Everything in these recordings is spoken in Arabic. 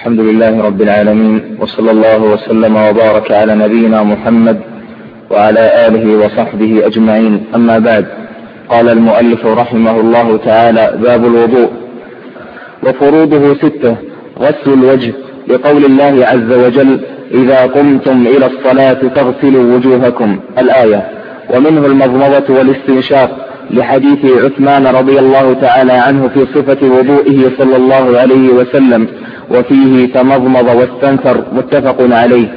الحمد لله رب العالمين وصلى الله وسلم وبارك على نبينا محمد وعلى آله وصحبه أجمعين. أما بعد قال المؤلف رحمه الله تعالى باب الوضوء وفروضه ستة غسل الوجه لقول الله عز وجل إذا قمتم إلى الصلاة فاغسلوا وجوهكم. الآية ومنه المضمضة والاستنشاق لحديث عثمان رضي الله تعالى عنه في صفة وضوئه صلى الله عليه وسلم. وفيه تمضمض واستنثر متفق عليه.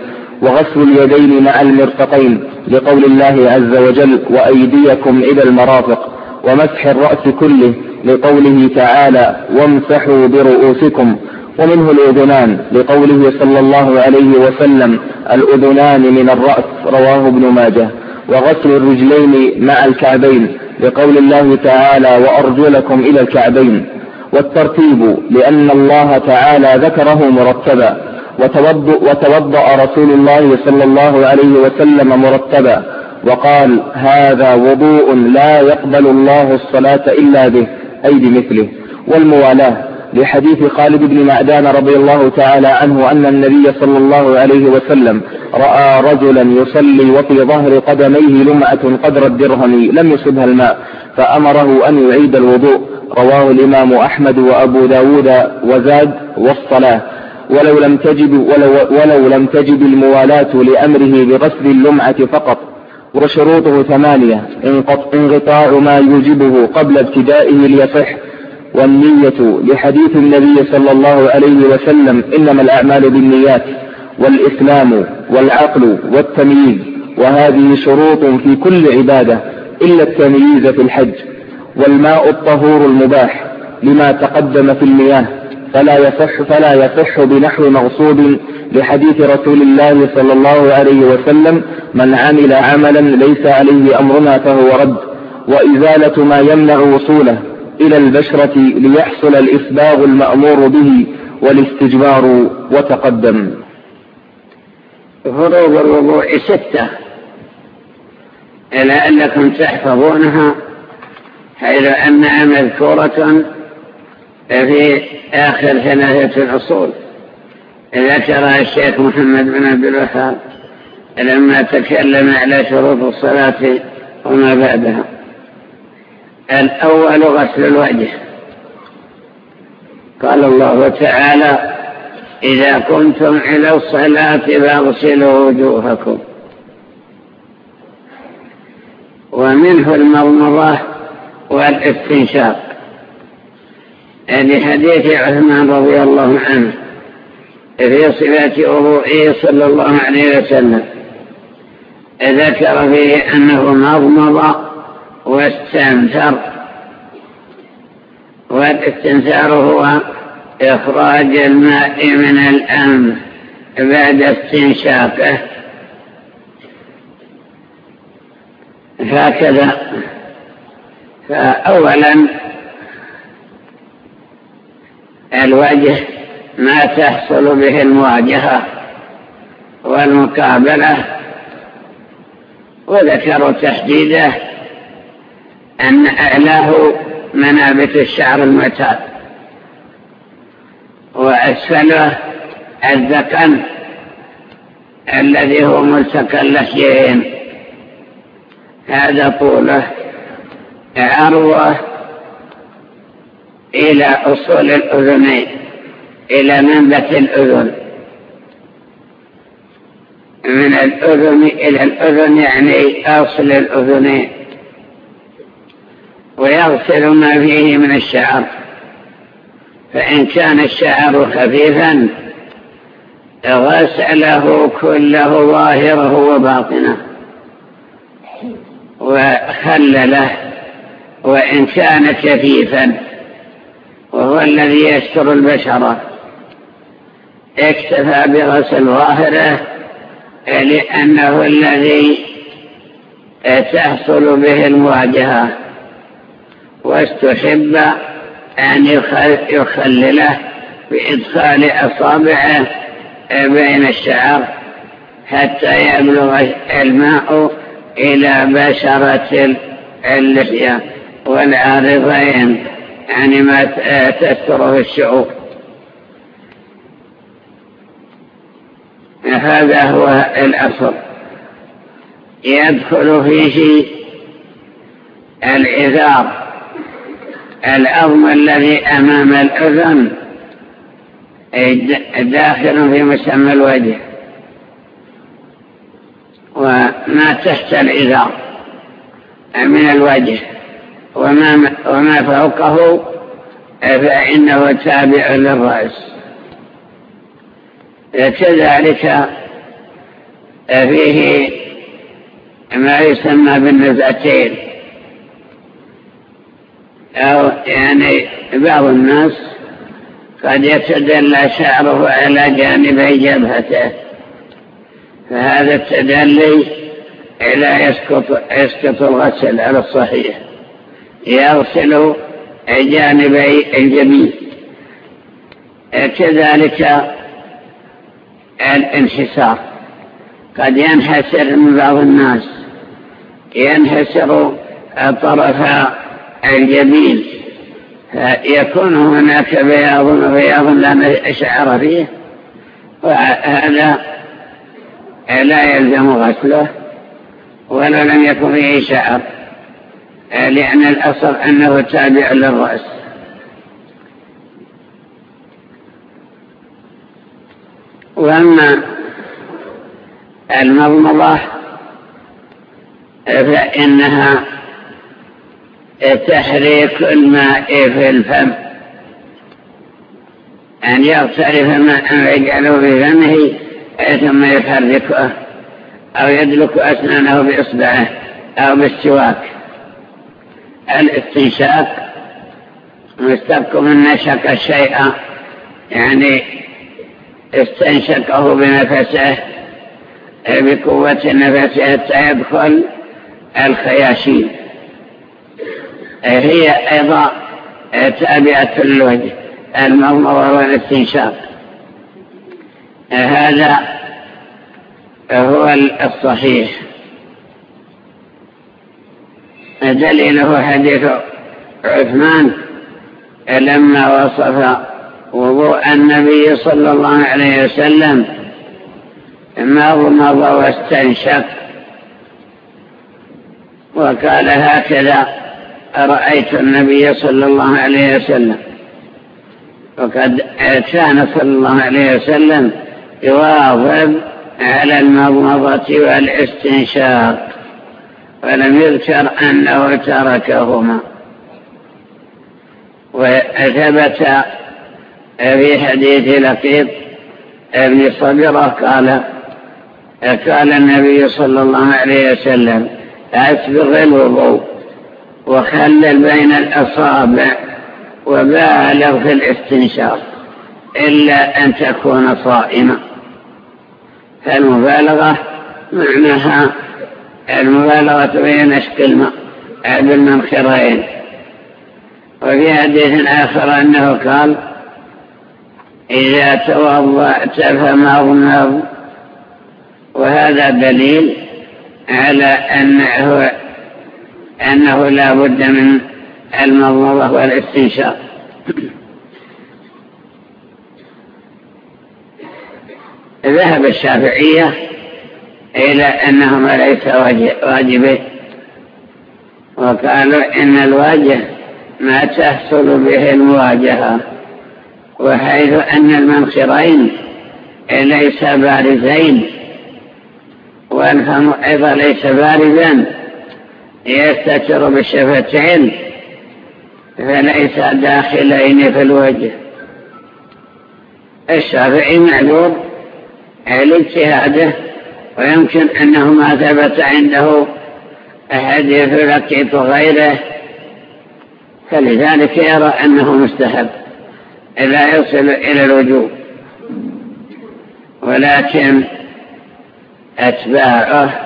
وغسل اليدين مع المرفقين لقول الله عز وجل وأيديكم إلى المرافق ومسح الرأس كله لقوله تعالى وامسحوا برؤوسكم. ومنه الأذنان لقوله صلى الله عليه وسلم الأذنان من الرأس رواه ابن ماجه. وغسل الرجلين مع الكعبين لقول الله تعالى وأرجلكم إلى الكعبين. والترتيب لأن الله تعالى ذكره مرتبا وتوضأ رسول الله صلى الله عليه وسلم مرتبا وقال هذا وضوء لا يقبل الله الصلاة إلا به. أي بمثله. والموالاة لحديث خالد بن معدان رضي الله تعالى عنه أن النبي صلى الله عليه وسلم رأى رجلا يصلي وفي ظهر قدميه لمعة قدر الدرهم لم يصبها الماء فأمره أن يعيد الوضوء. رواه الإمام أحمد وأبو داود وزاد والصلاة. ولو لم تجد ولو, ولو لم تجد الموالاة لأمره بغسل اللمعة فقط وشروطه ثمانية انقطاع ما يوجبه قبل ابتدائه ليصح والنية لحديث النبي صلى الله عليه وسلم إنما الأعمال بالنيات والإسلام والعقل والتمييز وهذه شروط في كل عبادة إلا التمييز في الحج. والماء الطهور المباح لما تقدم في المياه فلا يصح فلا يصح بنحو مغصوب لحديث رسول الله صلى الله عليه وسلم من عمل عملا ليس عليه أمرنا فهو رد وإزالة ما يمنع وصوله إلى البشرة ليحصل الإسباغ المأمور به والاستجبار وتقدم. فروض الوضوء ستة إلى أنكم تحفظونها؟ حيث أنها مذكورة في آخر ثلاثة الأصول. ذكرها الشيخ محمد بن عبد الوهاب لما تكلم على شروط الصلاة وما بعدها. الأول غسل الوجه. قال الله تعالى إذا كنتم إلى الصلاة فاغسلوا وجوهكم. ومنه المضمضة والاستنشاق لحديث عثمان رضي الله عنه في صفات وضوئه صلى الله عليه وسلم. ذكر فيه أنه مضمض واستنثر. والاستنثار هو إخراج الماء من الأنف بعد استنشاقه. هكذا فأولا الوجه ما تحصل به المواجهة والمقابلة وذكروا تحديده أن أعلاه منابت الشعر المعتاد وأسفله الذقن الذي هو ملتقى اللحيين. هذا طوله عرضه إلى أصول الأذنين إلى منبت الأذن. من الأذن إلى الأذن يعني أصل الأذنين. ويغسل ما فيه من الشعر. فإن كان الشعر خفيفا غسله كله ظاهره وباطنه. وخلله وإن كان كثيفا وهو الذي يستر البشرة اكتفى بغسل ظاهره لأنه الذي تحصل به المواجهة. واستحب أن يخلله بإدخال أصابعه بين الشعر حتى يبلغ الماء إلى بشرة اللحية والعارضين يعني ما تستره الشعور هذا هو الأصل. يدخل فيه الإذار الأظم الذي أمام الأذن داخل في مسمى الوجه. وما تحت الإذار من الوجه. وما, وما فوقه فإنه تابع للرأس. كذلك فيه ما يسمى بالنزعتين. أو يعني بعض الناس قد يتدلى شعره على جانبي جبهته. فهذا التدلي لا يسقط, يسقط الغسل على الصحيح. يغسل جانبي الجبين كذلك الانحسار. قد ينحسر من بعض الناس. ينحسر طرف الجبين فيكون هناك بياض بياض لا نشعر فيه. وهذا لا يلزم غسله ولو لم يكن فيه شعر. لأن الأصل أنه تابع للرأس. وأما المضمضة فإنها تحريك الماء في الفم. أن يغترف الماء ويجعله في فمه ثم يحركه أو يدلك أسنانه بإصبعه أو بالسواك. الاستنشاق مستبق من نشك الشيء يعني استنشقه بنفسه بقوة نفسه حتى يدخل الخياشيم. هي أيضا تابعة للوجه المضمضة والاستنشاق هذا هو الصحيح. دليله حديث عثمان لما وصف وضوء النبي صلى الله عليه وسلم مضمض واستنشق. وقال هكذا رأيت النبي صلى الله عليه وسلم. وقد كان صلى الله عليه وسلم يواظب على المضمضة والاستنشاق. ولم يذكر أنه تركهما. وثبت في حديث لقيط ابن صبرة قال قال النبي صلى الله عليه وسلم أسبغ الوضوء وخلل بين الأصابع وبالغ في الاستنشاق إلا أن تكون صائما فالمبالغة معناها المبالغة بين نشق الماء بالمنخرين وفي حديث آخر أنه قال إذا توضأت فمضمض وهذا دليل على أنه, أنه لا بد من المضمضة والاستنشاق. ذهب الشافعية إلى أنهما ليس واجبين. وقالوا إن الواجه ما تحصل به المواجهة وحيث أن المنخرين ليس بارزين والفم أيضا ليس بارزا يستتر بالشفتين فليس داخلين في الوجه. الشافعي معذور لاجتهاده ويمكن أنه ما ثبت عنده حديث لقيط غيره فلذلك يرى أنه مستحب لا يصل إلى الوجوب. ولكن أتباعه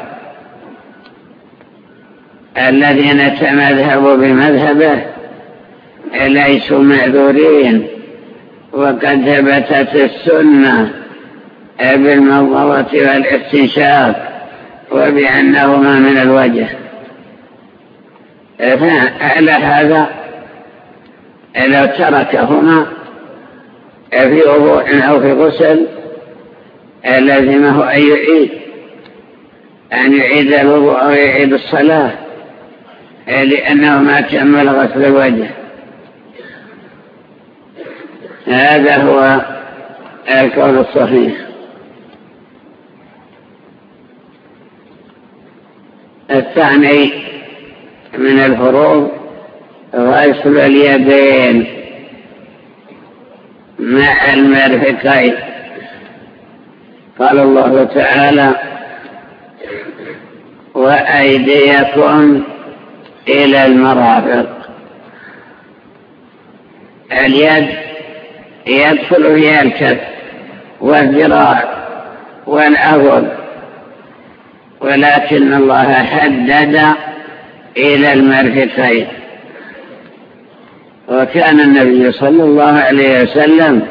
الذين تمذهبوا بمذهبه ليسوا معذورين وقد ثبتت السنة بالمضمضة والاستنشاق وبأنهما من الوجه. فعلى هذا لو تركهما في وضوء أو في غسل لازمه أن يعيد أن يعيد الوضوء أو يعيد الصلاة لأنه ما كمل غسل الوجه هذا هو القول الصحيح. الثاني من الفروض غسل اليدين. مع المرفقين قال الله تعالى وأيديكم إلى المرافق. اليد يدخل فيها الكف والذراع والأغل ولكن الله حدد إلى المرفقين. وكان النبي صلى الله عليه وسلم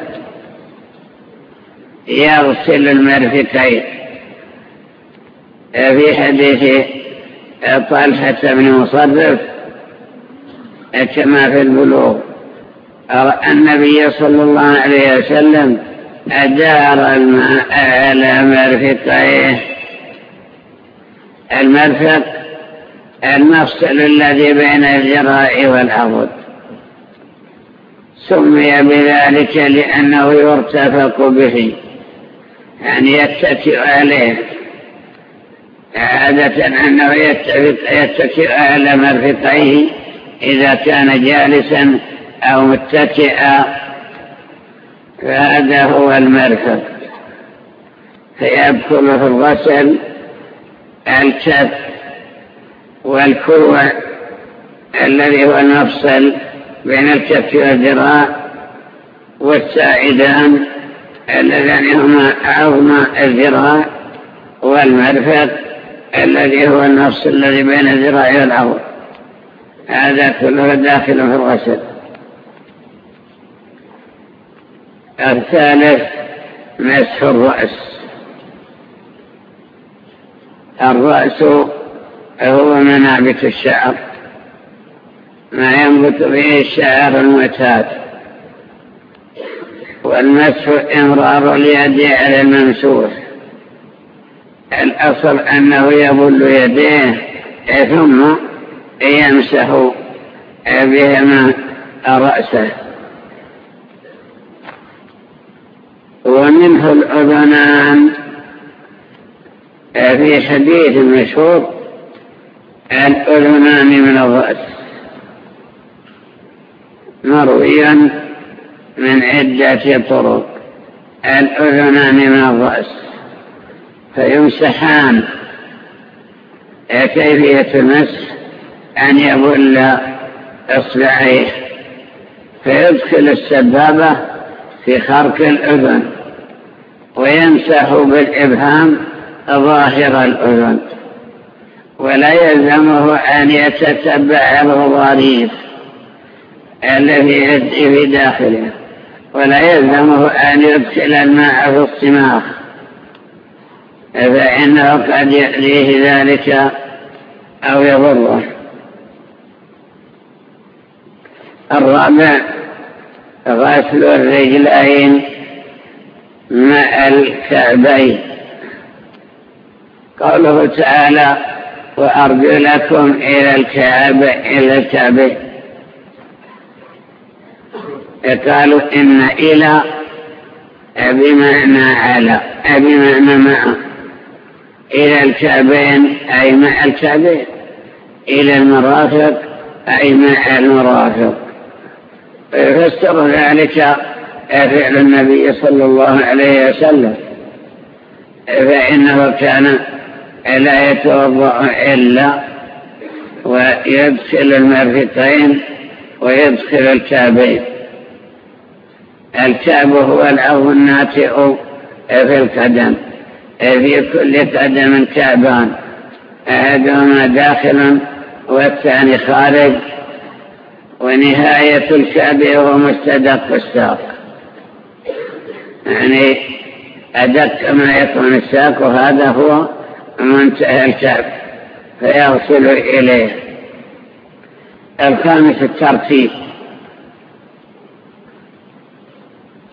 يغسل المرفقين. في حديث طلحة بن مصرف كما في البلوغ النبي صلى الله عليه وسلم أدار الماء على مرفقيه. المرفق المفصل الذي بين الجراء والعضد سمي بذلك لأنه يرتفق به يعني يتكئ عليه. عادة أنه يتكئ على مرفقيه إذا كان جالسا أو متكئا. فهذا هو المرفق. فيدخل في الغسل الكف والكوع الذي هو المفصل بين الكف والذراع والساعدان اللذان هما عظم الذراع والمرفق الذي هو النفس الذي بين الذراع والعظم هذا كله داخل في الغسل. الثالث مسح الرأس. الرأس هو منابت الشعر ما ينبت به الشعر المتات والمسح إمرار اليد على الممسوح الأصل أنه يبل يديه ثم يمسح بهما رأسه. ومنه الأذنان في حديث مشهور الأذنان من الرأس مرويا من عدة طرق الأذنان من الرأس فيمسحان. كيفية المسح؟ أن يبل إصبعيه فيدخل السبابة في خرق الأذن ويمسح بالإبهام ظاهر الأذن. ولا يلزمه أن يتتبع الغضاريف الذي في داخله. ولا يلزمه أن يدخل الماء في الصماخ. فإنه قد يأذيه ذلك أو يضره. الرابع غسل الرجلين مع الكعبين. قوله تعالى وأرجلكم إلى الكعب إلى الكعبين قالوا إن إلى بمعنى على بمعنى مع. إلى الكعبين أي مع الكعبين. إلى المرافق أي مع المرافق. فسر ذلك فعل النبي صلى الله عليه وسلم. فإنه كان لا يتوضأ إلا ويدخل المرفقين ويدخل الكعبين. الكعب هو العظم الناتئ في القدم. في كل قدم كعبان. أحدهما داخل والثاني خارج. ونهاية الكعب هو مستدق الساق. يعني أدق ما يكون الساق وهذا هو منتهى الكعب فيغسل إليه الخامس الترتيب.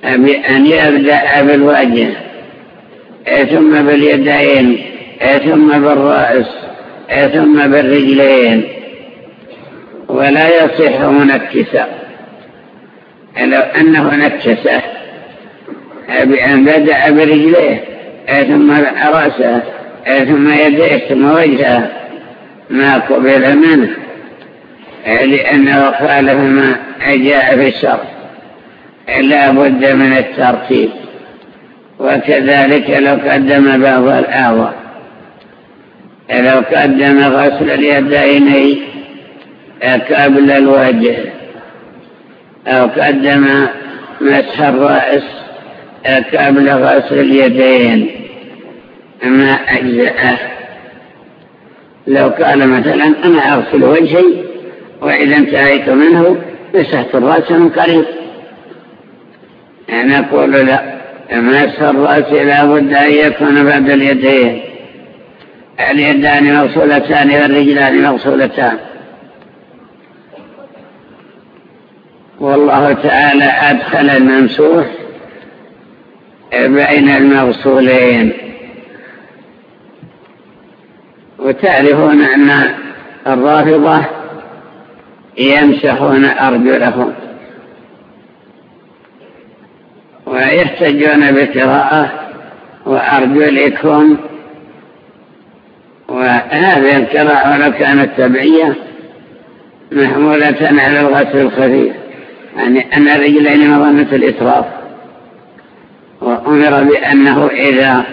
بأن يبدأ بالوجه. ثم باليدين. ثم بالرأس. ثم بالرجلين. ولا يصح منكسا. لو أنه نكسه بأن بدأ برجليه. ثم رأسه. ثم يديه ثم وجهه ما قبل منه لأنه خالف ما جاء في الشرط لا بد من الترتيب. وكذلك لو قدم بعض الأعضاء لو قدم غسل اليدين قبل الوجه أو قدم مسح الرأس قبل غسل اليدين. ما أجزأه لو قال مثلا أنا أغسل وجهي وإذا انتهيت منه مسحت الرأس من قريب. نقول لا مسح الرأس لا بد أن يكون بعد اليدين. اليدان مغسولتان والرجلان مغسولتان. والله تعالى أدخل الممسوح بين المغسولين. وتعرفون أن الرافضة يمسحون أرجلهم ويحتجون بقراءة وأرجلكم وهذه القراءة لو كانت تبعية محمولة على الغسل الخفيف يعني أن الرجلين مظنة الإسراف. وأمر بأنه إذا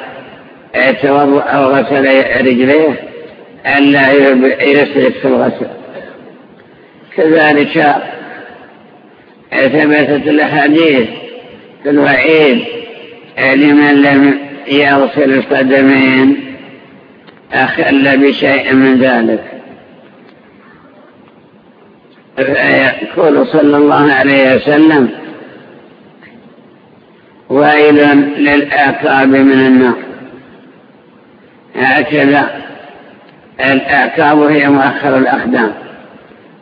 توضأ أو غسل رجليه ألا يسرف في الغسل. كذلك ثبتت الأحاديث في الوعيد لمن لم يغسل القدمين أخل بشيء من ذلك. فيقول صلى الله عليه وسلم ويل للآقاب من النار. هكذا الأعكاب هي مؤخر الأقدام.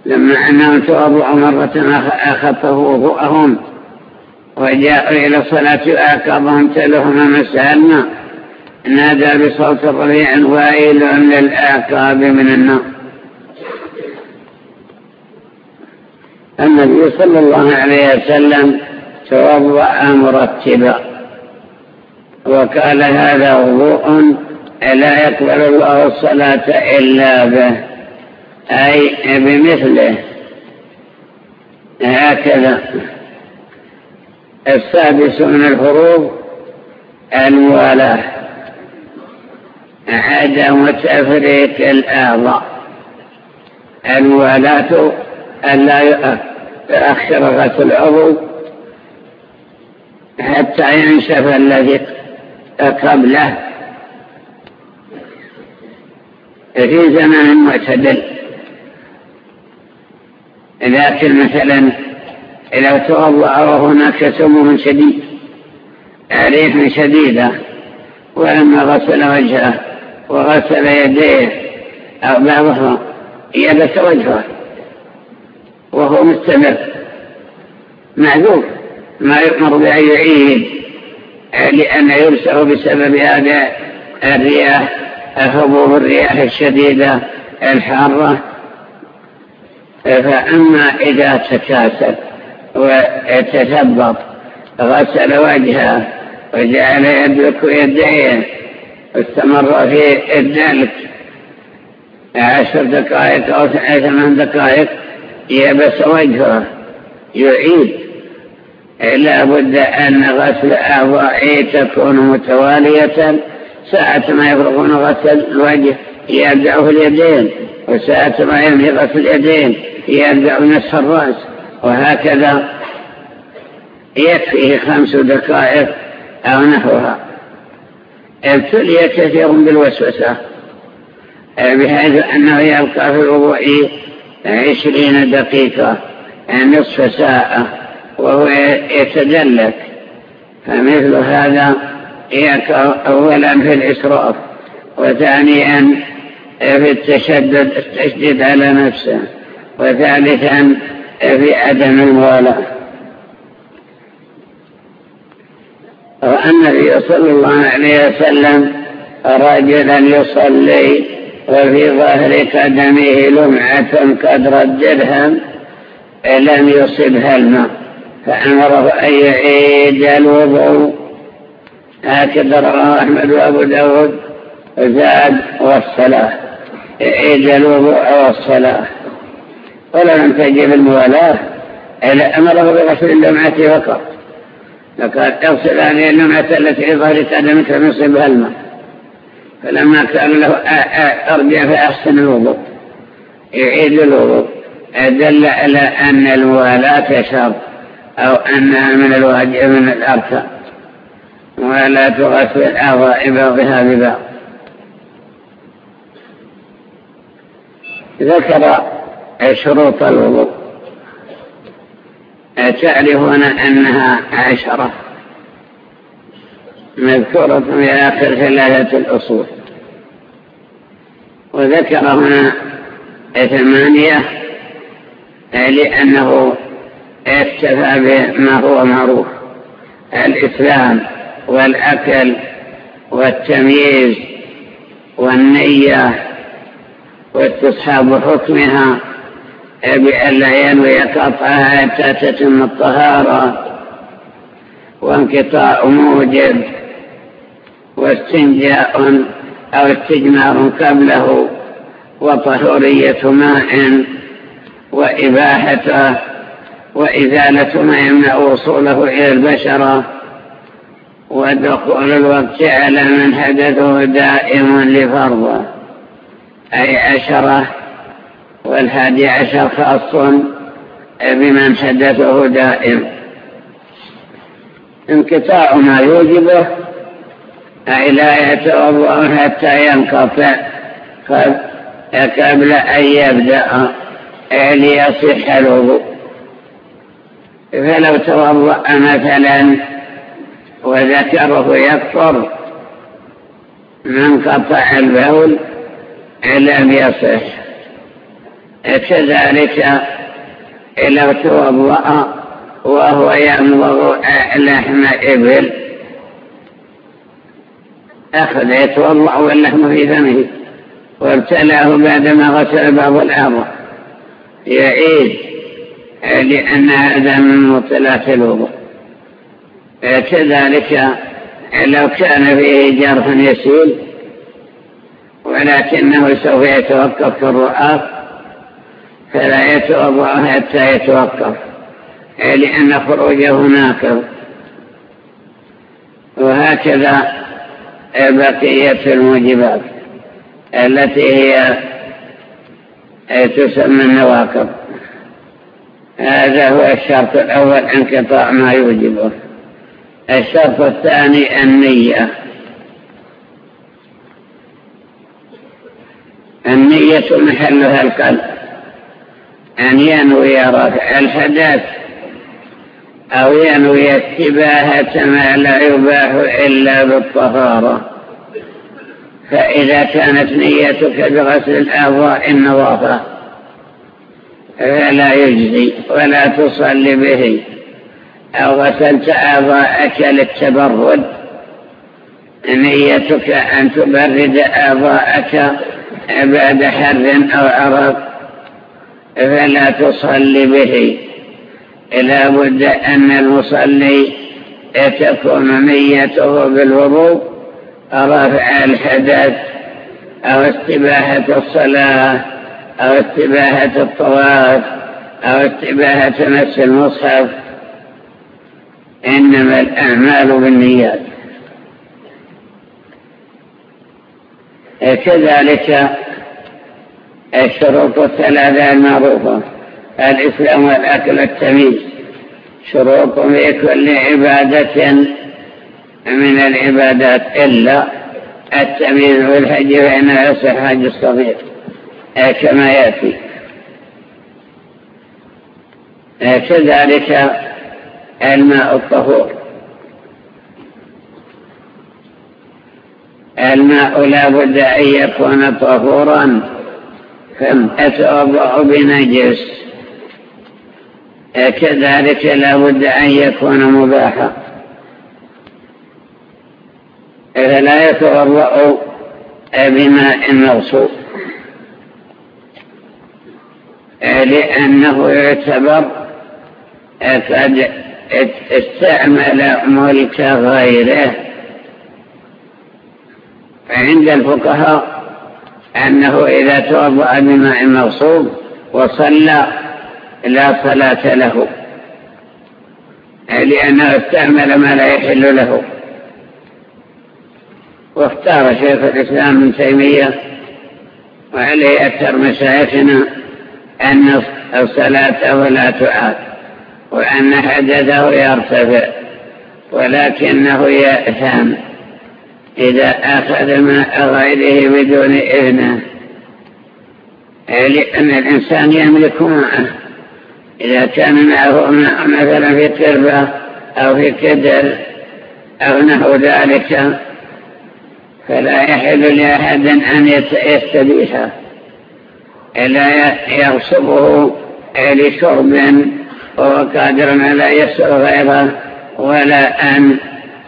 لما أنهم توضعوا مرة أخفوا وضوءهم وجاءوا إلى الصلاة وأعكابهم تلهم مسها الماء نادى بصوت رفيع وائل للأعقاب من النار. النبي صلى الله عليه وسلم توضأ مرتبا وقال هذا وضوء لا يقبل الله الصلاة إلا به. أي بمثله. هكذا. السادس من الفروض الموالاة عدم تفريق الأعضاء. الموالاة ألا يؤخر غسل العضو حتى ينشف الذي قبله. في زمان معتدل. لكن مثلا إذا توضأ وهناك سموم شديد ريح شديدة ولما غسل وجهه وغسل يديه أو بعضها يبس وجهه وهو مستمر. معذور ما يؤمر بأن يعيد لأن يرسل بسبب هذا الرياح. هبوب الرياح الشديدة الحارة. فأما إذا تكاسل وتثبط غسل وجهه وجعل يدلك يديه واستمر في الدلك. عشر دقائق أو ثمان دقائق يبس وجهه يعيد. لا بد أن غسل أعضائه تكون متوالية. ساعة ما يفرغون غسل الوجه يبدأ اليدين وساعة ما ينهي غسل اليدين يبدأ نصف الرأس وهكذا. يكفيه خمس دقائق أو نحوها. ابتلي كثير بالوسوسة. بحيث أنه يبقى في الوضوء عشرين دقيقة نصف ساعة وهو يتدلك. فمثل هذا أولا في الإسراف وثانيا في التشدد التشديد على نفسه وثالثا في عدم الموالاة. النبي صلى الله عليه وسلم رجلا يصلي وفي ظهر قدمه لمعة قدر الدرهم لم يصبها الماء فأمره أن يعيد الوضوء هكذا رواه أحمد وأبو داود زاد والصلاة. يعيد الوضوء والصلاة. ولم تجب الموالاة إلا أمره بغسل اللمعة فقط. لقد اغسل هذه اللمعة التي ظهر قدمك من صبها الماء. فلما كان له أرجع فأحسن الوضوء. يعيد الوضوء. دل على أن الموالاة شرط أو أنها من الواجب من الأركان. ولا تغسل الأعضاء بعضها ببعض ذكر شروط الوضوء. تعرفون أنها عشرة. مذكورة في آخر ثلاثة الأصول. وذكر هنا ثمانية لأنه اكتفى بما هو معروف. الإسلام. والأكل والتمييز والنية واستصحاب حكمها بأن لا ينوي قطعها حتى تتم الطهارة وانقطاع موجب واستنجاء أو استجمار قبله وطهورية ماء وإباحته وإزالة ما يمنع وصوله إلى البشرة ودخول الوقت على من حدثه دائم لفرضه أي عشرة والحادي عشر خاص بمن حدثه دائم. انقطاع ما يوجبه أي لا يتوضأ حتى ينقطع قبل أن يبدأ ليصح الوضوء. فلو توضأ مثلا وذكره يكفر من قطع البول لم يصح كذلك لو توضأ وهو يمضغ لحم إبل أخذ يتوضأ واللحم في فمه وابتلاه بعدما غسل بعض الأعضاء يعيد لأن هذا من مطلات الوضوء. كذلك لو كان فيه جرح يسيل ولكنه سوف يتوقف في الرؤاف فلا يتوضا حتى يتوقف لأن خروجه ناقض وهكذا بقية الموجبات التي هي تسمى النواقض. هذا هو الشرط الأول انقطاع ما يوجبه. الشرط الثاني النية. النية محلها القلب. أن ينوي رفع الحدث أو ينوي اتباهة ما لا يباح إلا بالطهارة. فإذا كانت نيتك بغسل الأعضاء النظافة فلا يجزي ولا تصلي به. أو غسلت أعضاءك للتبرد نيتك أن تبرد أعضاءك بعد حر أو عرق فلا تصلي به. لا بد أن المصلي تكون نيته بالوضوء رفع الحدث أو استباحة الصلاة أو استباحة الطواف أو استباحة نفس المصحف. إنما الأعمال بالنيات. كذلك الشروط الثلاثة المعروفة الإسلام والأكل التمييز شروط في كل عبادة من العبادات إلا التمييز والحج فإنه يصح حج الصغير كما يأتي. كذلك الماء الطهور. الماء لا بد أن يكون طهورا فأتوضأ بنجس. كذلك لا بد أن يكون مباحا. فلا يتوضأ بماء مغصوب لأنه يعتبر استعمل ملك غيره. فعند الفقهاء أنه إذا توضأ بماء مغصوب وصلى لا صلاة له لأنه استعمل ما لا يحل له. واختار شيخ الإسلام من تيمية وعليه أكثر مشايخنا أن الصلاة لا تعاد. وأن حدثه يرتفع ولكنه يأثم. إذا أخذ ماء غيره بدون إذنه لأن الإنسان يملك ماءه. إذا كان معه مثلا في قربة أو في كدر أو نحو ذلك فلا يحل لأحد أن يستبيحه. لا يغصبه لشرب وهو قادر على يسر غيره ولا أن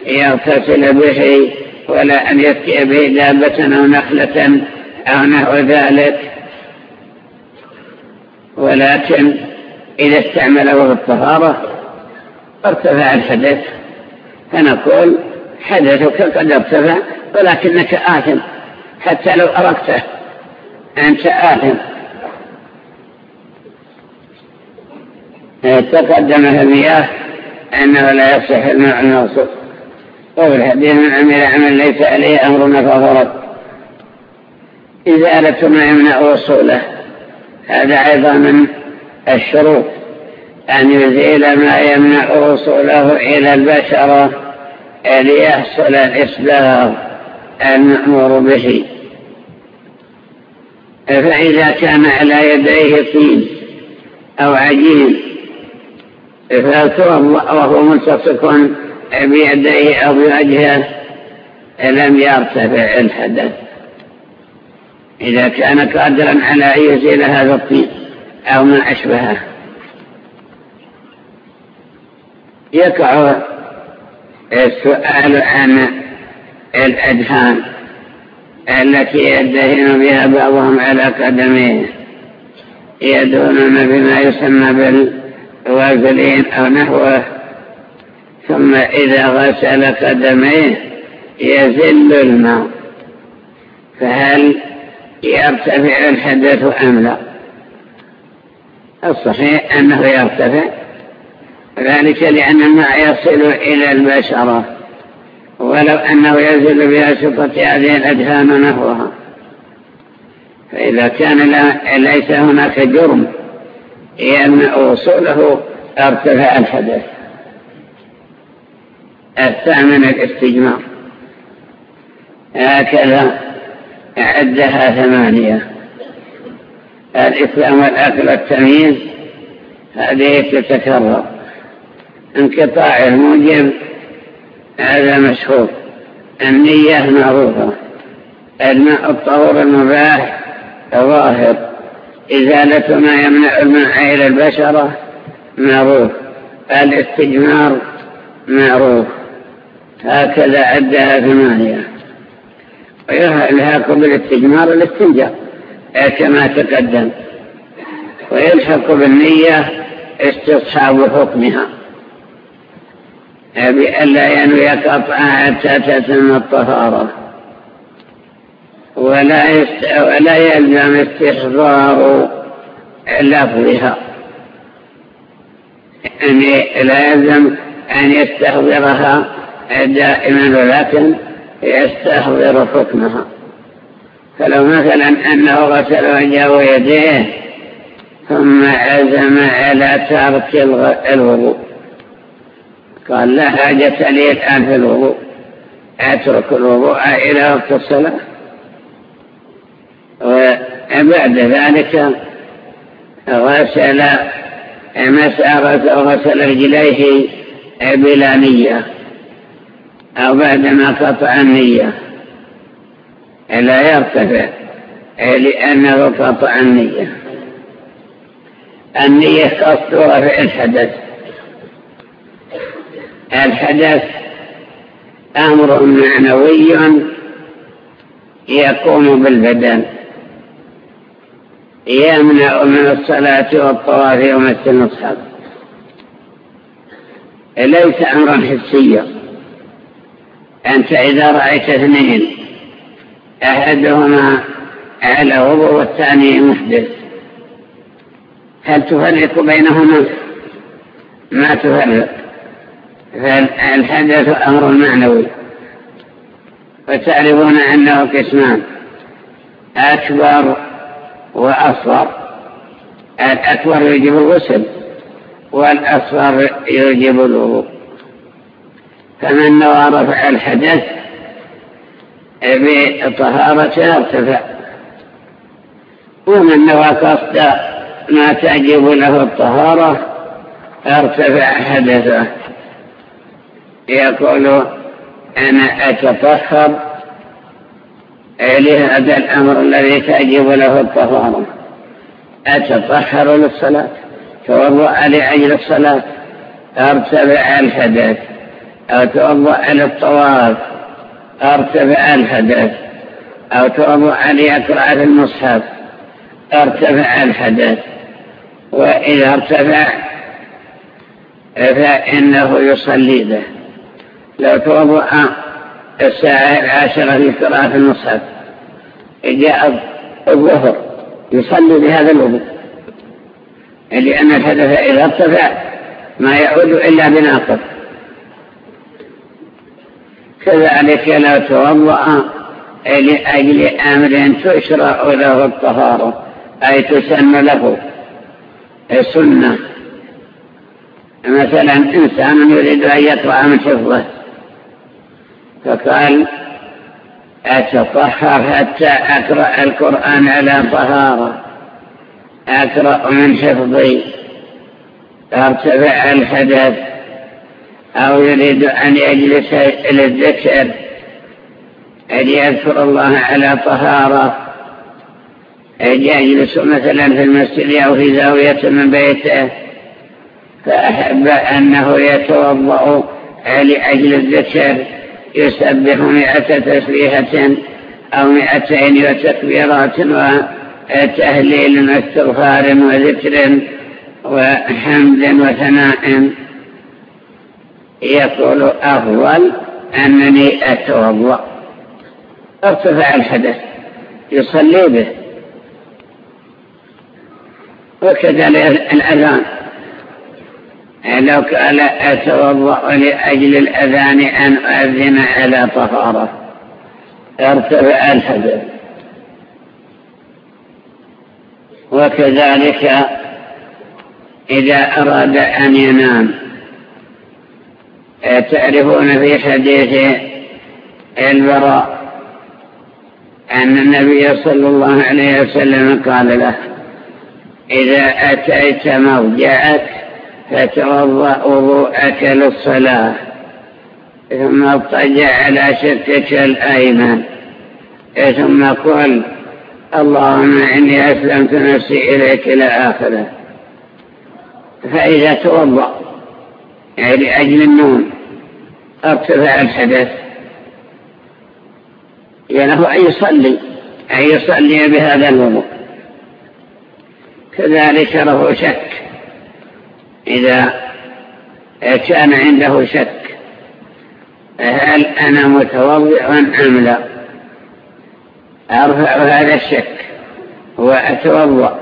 يغتسل به ولا أن يسقي به دابة أو نخلة أو نحو ذلك. ولكن إذا استعمله بالطهارة ارتفع الحدث. فنقول حدثك قد ارتفع ولكنك آثم حتى لو أركته أنت آثم. تقدم في المياه أنه لا يصح الماء الموصول وفي الحديث من عمل عمل ليس عليه أمرنا فضرب إزالة ما يمنع وصوله هذا أيضا من الشروط. أن يزيل ما يمنع وصوله إلى البشرة ليحصل الإصلاح المأمور به. فإذا كان على يديه طين أو عجين فيتوضأ وهو ملتصق بيديه أو بوجهه لم يرتفع الحدث. إذا كان قادرا على أن يزيل هذا الطين أو ما أشبهه. يقع السؤال عن الأدهان التي يدهن بها بعضهم على قدميه. يدهنون بما يسمى بالوازلين أو نحوه. ثم إذا غسل قدميه يزل الماء. فهل يرتفع الحدث أم لا؟ الصحيح أنه يرتفع. ذلك لأن الماء يصل إلى البشرة. ولو أنه ينزل بها شطة هذه الأدهان ونحوها فإذا كان ليس هناك جرم يمنع وصوله ارتفع الحدث. الثامن الاستجمار. هكذا عدها ثمانية. الإسلام والأكل والتمييز هذه تتكرر. انقطاع الموجب هذا مشهور. النية معروفة. الماء الطهور المباح ظاهر إزالة ما يمنع الماء إلى البشرة معروف الاستجمار معروف. هكذا عدها ثمانية ويلحق بالاستجمار الاستنجاء كما تقدم. ويلحق بالنية استصحاب حكمها. بألا ينوي قطع حتى تتم الطهارة. ولا, ولا يلزم استحضار لفظها. يعني لا يلزم أن يستحضرها دائما ولكن يستحضر حكمها. فلو مثلا أنه غسل وجهه ويديه ثم عزم على ترك الوضوء. قال لا حاجة لي الآن في الوضوء. أترك الوضوء إلى وقت الصلاة. وبعد ذلك غسل مسأرة وغسل رجليه بلا نية أو بعدما قطع النية. لا يرتفع لأنه قطع النية. النية قصدها في الحدث. الحدث أمر معنوي يقوم بالبدن. يمنع من الصلاة والطواف ومس المصحف. ليس أمرا حسيا. أنت إذا رأيت اثنين أحدهما على وضوء والثاني محدث. هل تفرق بينهما؟ ما تفرق. فالحدث أمر معنوي. وتعرفون أنه قسمان. أكبر وأصغر الأكبر يجب الغسل والأصغر يجب الوضوء. فمن نوى رفع الحدث بطهارته ارتفع ومن نوى قصد ما تعجب له الطهارة ارتفع حدثه. يقول أنا أتطهر لهذا الأمر الذي تعجب له الطهارة. أتطهر للصلاة توضأ لأجل الصلاة ارتفع الحدث. أو توضأ للطواف ارتفع الحدث. أو توضأ ليقرأ المصحف ارتفع الحدث. وإذا ارتفع فإنه يصلي به. لو توضأ الساعة العاشرة لقراءة المصحف جاء الظهر يصلي بهذا الوضوء. لأن الحدث إذا ارتفع ما يعود إلا بناقض. كذلك لو توضأ لأجل أمر تشرع له الطهارة أي تسن له سنة مثلا إنسان يريد أن يقرأ من حفظه فقال أتطهر حتى أقرأ القرآن على طهارة. أقرأ من حفظي. أرتفع الحدث. أو يريد أن يجلس للذكر. أن يذكر الله على طهارة. أن يجلس مثلا في المسجد أو في زاوية من بيته. فأحب أنه يتوضأ لأجل الذكر. يسبح مئة تسبيحة أو مئتين وتكبيرات وتهليل واستغفار وذكر وحمد وثناء. يقول أفضل أنني أتوضأ. ارتفع الحدث يصلي به. وكذلك الأذان. لو قال أتوضأ لأجل الأذان أن أذن على طهارة. ارتفع الحدث وكذلك إذا أراد أن ينام. تعرفون في حديث البراء أن النبي صلى الله عليه وسلم قال له إذا أتيت مرجعك فتوضأ وضوءك للصلاة ثم اضطجع على شقك الأيمن ثم قل اللهم إني أسلمت نفسي إليك إلى آخرة. فإذا توضأ يعني لأجل النوم ارتفع الحدث. له أن يصلي أن يصلي بهذا الوضوء. كذلك له شك. إذا كان عنده شك هل أنا متوضع أم لا؟ أرفع هذا الشك وأتوضأ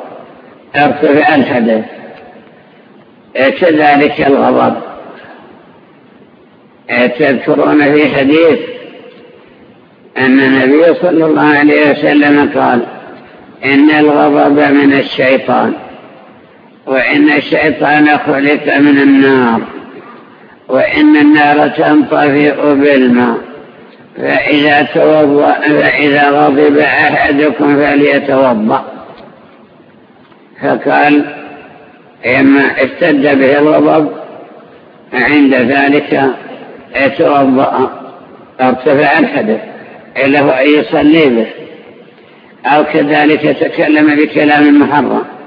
ارتفع الحدث. كذلك الغضب. تذكرون في حديث أن النبي صلى الله عليه وسلم قال إن الغضب من الشيطان. وإن الشيطان خلق من النار وإن النار تنطفئ بالماء فإذا, توضأ فإذا غضب أحدكم فليتوضأ. فقال إما اشتد به الغضب عند ذلك يتوضأ ارتفع الحدث له أن يصلي به. أو كذلك تكلم بكلام محرم.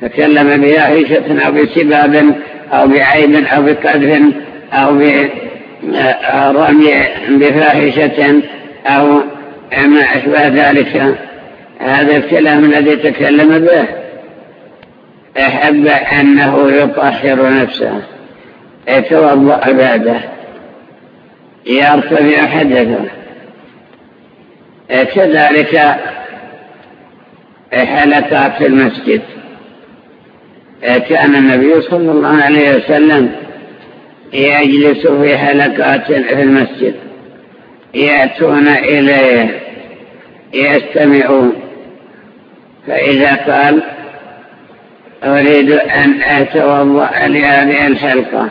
تكلم بفاحشة أو بسباب أو بعيب أو بقذف أو رمي بفاحشة أو ما أشبه ذلك هذا الكلام الذي تكلم به أحب أنه يطهر نفسه. يتوضأ بعده. يرتفع حدثه. كذلك حلقات المسجد. كأن النبي صلى الله عليه وسلم يجلس في حلقات في المسجد يأتون إليه يستمعون. فإذا قال أريد أن أتوضأ لهذه الحلقة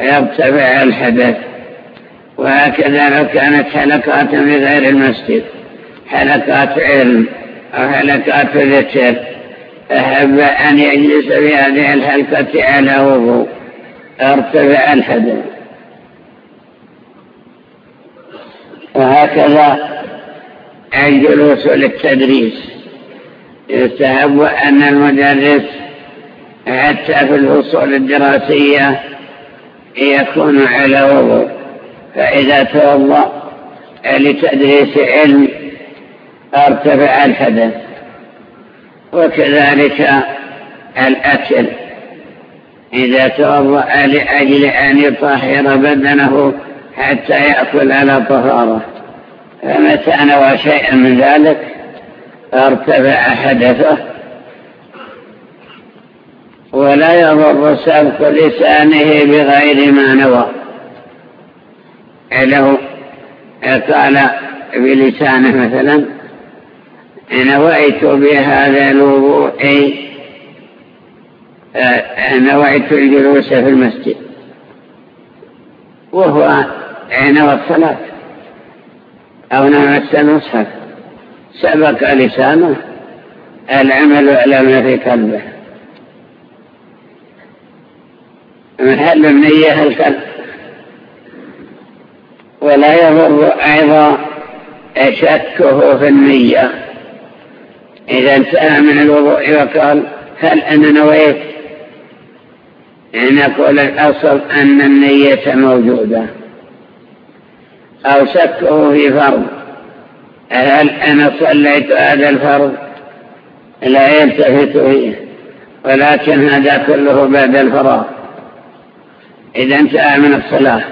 يرتفع الحدث. وهكذا لو كانت حلقات في غير المسجد حلقات علم أو حلقات ذكر أحب أن يجلس في هذه الحلقة على وضوء. أرتفع الحدث. وهكذا الجلوس للتدريس. يستحب أن المدرس حتى في الفصول الدراسية يكون على وضوء. فإذا توضأ لتدريس علم أرتفع الحدث. وكذلك الأكل. إذا توضأ لأجل أن يطهر بدنه حتى يأكل على طهارة. فمتى نوى شيئا من ذلك؟ ارتفع حدثه. ولا يضر سبق لسانه بغير ما نوى. له قال بلسانه مثلا نويت بهذا الوضوء نويت الجلوس في المسجد. وهو نوى الصلاة أو نوى المصحف سبق لسانه. العمل على ما في قلبه. محل النية القلب. ولا يضر أيضا شكه في النية. إذا انتهى من الوضوء وقال هل أنا نويت؟ نقول الأصل أن النية موجودة. أو شكه في فرض. هل أنا صليت هذا الفرض؟ لا يلتفت فيه ولكن هذا كله بعد الفراغ. إذا انتهى من الصلاة.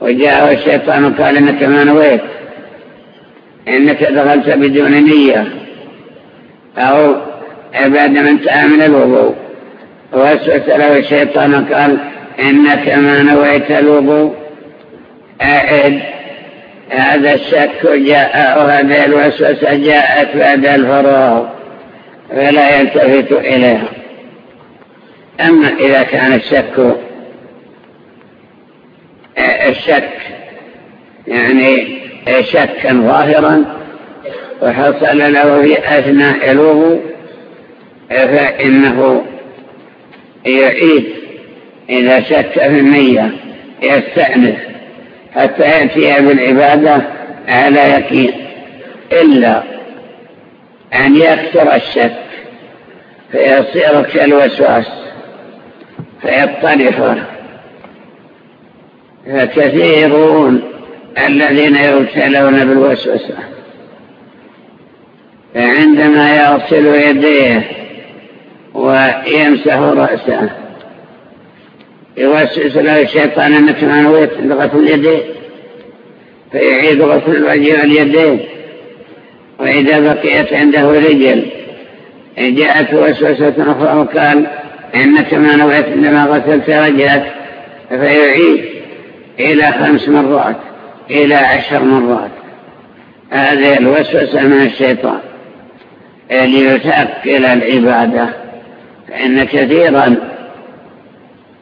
وجاء الشيطان قال إنك ما نويت إنك دخلت بدون نية. أو بعد من الوضوء. واسوس له الشيطان قال إنك ما نويت الوضوء. أعد. هذا الشك جاء وهذه الوسوسة جاءت بعد الفراغ فلا يلتفت إليها. أما إذا كان الشك الشك يعني شكا ظاهرا وحصل له في أثناء الوضوء فإنه يعيد إذا شك في النية يستأنف حتى يأتي بالعبادة على يقين. إلا أن يكثر الشك فيصير كالوسواس فيطرحه فكثيرون الذين يبتلون بالوسوسة فعندما يغسل يديه ويمسح رأسه. يوسوس له الشيطان انك نويت غسل اليدين فيعيد غسل الوجه واليدين. وإذا بقيت عنده رجل جاءت وسوسة أخرى وقال انك ما نويت عندما غسلت وجهك فيعيد إلى خمس مرات إلى عشر مرات. هذه الوسوسة من الشيطان. ليثقل العبادة فإن كثيرا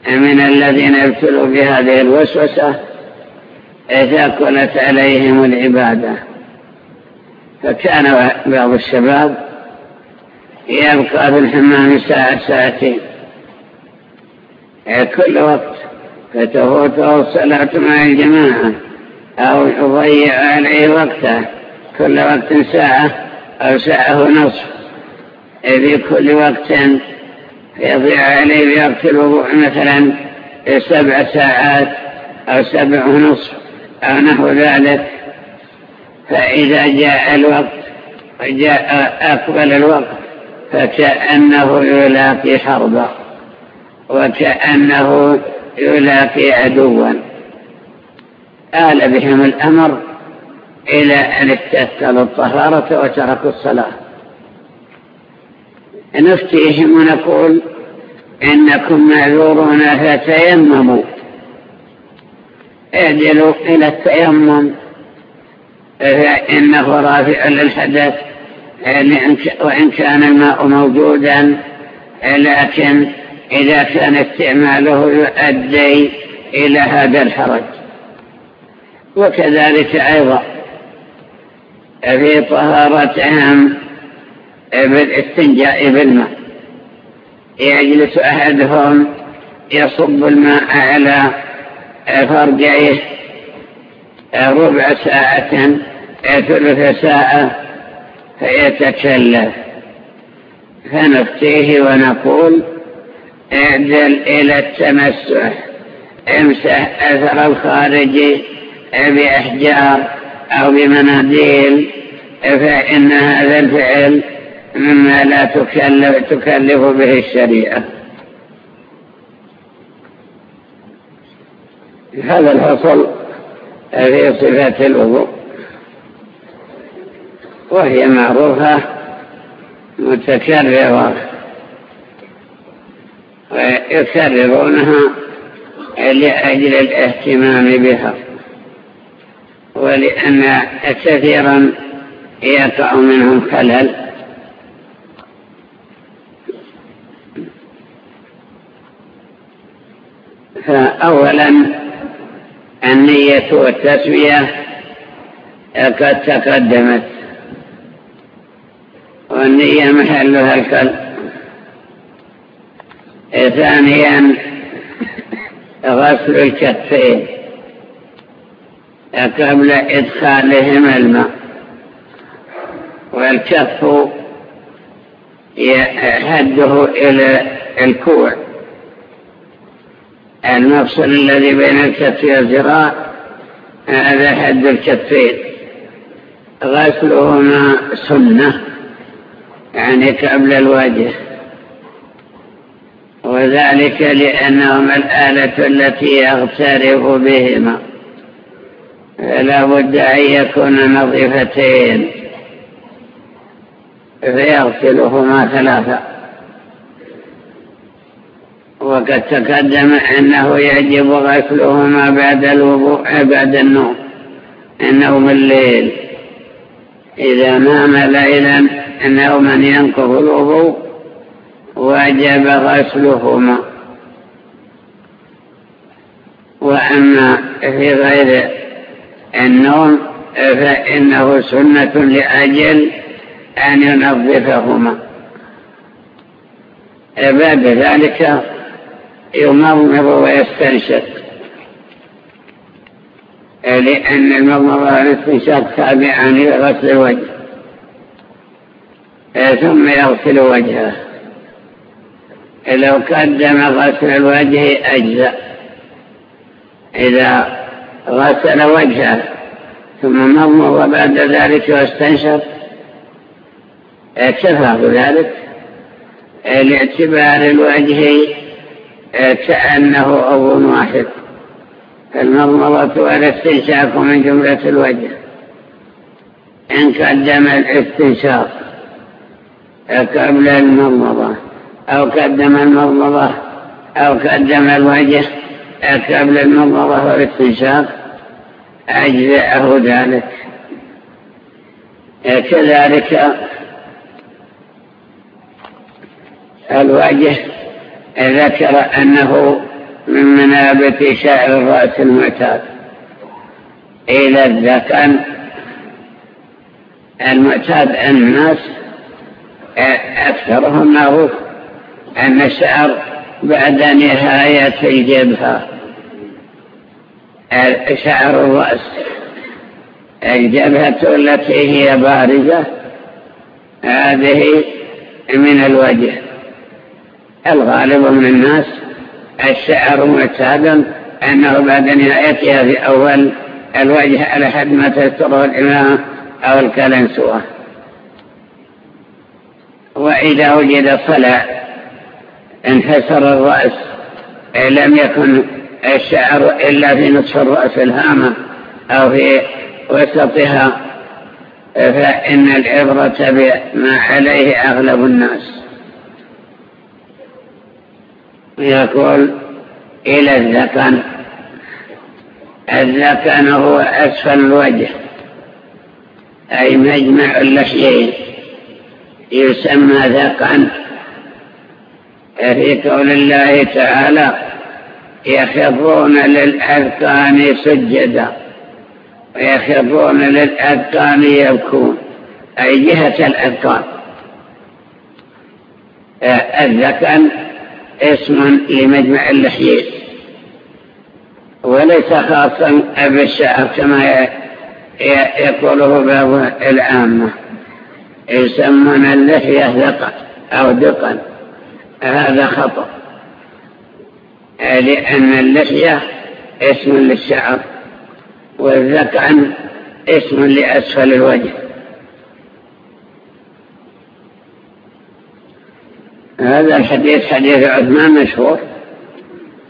من الذين يبتلوا بهذه الوسوسة ثقلت عليهم العبادة. فكان بعض الشباب يبقى في الحمام ساعة ساعتين. كل وقت فتفوته الصلاة مع الجماعة أو يضيع عليه وقته. كل وقت ساعة أو ساعة ونصف في كل وقت يضيع عليه بوقت الوضوء مثلا سبع ساعات أو سبع ونصف أو نحو ذلك. فإذا جاء الوقت جاء أقبل الوقت فكأنه يلاقي حربا وكأنه يلاقي عدوا. آل بهم الأمر إلى أن استثقلوا الطهارة وتركوا الصلاة. نفتيهم ونقول إنكم معذورون فتيمموا اعدلوا إلى التيمم. فإنه رافع للحدث وإن كان الماء موجودا لكن إذا كان استعماله يؤدي إلى هذا الحرج. وكذلك أيضا في طهارتهم بالاستنجاء بالماء يجلس أحدهم يصب الماء على فرجعه ربع ساعة ثلث ساعة فيتكلف. فنفتيه ونقول اعدل إلى التمسح. امسح أثر الخارج بأحجار. أو بمناديل فإن هذا الفعل مما لا تكلف, تكلف به الشريعة. هذا الحصل في صفات الوضوء. وهي معروفة متكررة. ويكررونها لأجل الاهتمام بها. ولأن كثيرا يقع منهم خلل. فأولا النية والتسوية قد تقدمت. والنية محلها القلب ثانيا غسل الكفين. قبل إدخالهم الماء. والكف يهده إلى الكوع. المفصل الذي بين الكف والذراع هذا حد الكفين. غسلهما سنة يعني قبل الوجه. وذلك لأنهما الآلة التي يغترف بهما. فلا بد أن يكون نظيفتين. فيغسلهما ثلاثة. وقد تقدم أنه يجب غسلهما بعد الوضوء بعد النوم. النوم الليل إذا نام ليلا نوما ينقض الوضوء. وجب غسلهما. وأما في غير النوم فإنه سنة لأجل أن ينظفهما. بعد ذلك يمضمض ويستنشق. لأن المضمض والاستنشاق تابعان لغسل الوجه. ثم يغسل وجهه. لو قدم غسل الوجه أجزأ. إذا غسل وجهه ثم مضمض بعد ذلك واستنشق. اكتفى بذلك. لاعتبار الوجه كأنه أول واحد. فالمضمضة والاستنشاق من جملة الوجه. إن قدم الاستنشاق قبل المضمضة أو قدم المضمضة أو قدم الوجه قبل المضمضة والاستنشاق أجزأه ذلك كذلك الوجه ذكر أنه من منابت شعر الرأس المعتاد. إلى الذقن المعتاد الناس أكثرهم معروف أن الشعر بعد نهاية الجبهة. شعر الرأس الجبهة التي هي بارزة هذه من الوجه. الغالب من الناس الشعر معتادا أنه بعد نهايتها في أول الوجه على حد ما تستره الإمام أو الكلنسوة وإذا وجد صلع انحسر الرأس لم يكن الشعر إلا في نصف الرأس الهامة أو في وسطها فإن العبرة بما عليه أغلب الناس. يقول إلى الذكن الذكن هو أسفل الوجه أي مجمع اللحيين يسمى ذكن في قول الله تعالى يخرون للأذقان سجدا ويخرون للأذقان يبكون. أي جهة الأذقان؟ الذكن اسم لمجمع اللحيين وليس خاصا بالشعر كما يقوله بعض العامة. يسمون اللحية ذقن أو دقن. هذا خطأ. لأن اللحية اسم للشعر والذقن اسم لأسفل الوجه. هذا الحديث حديث عثمان مشهور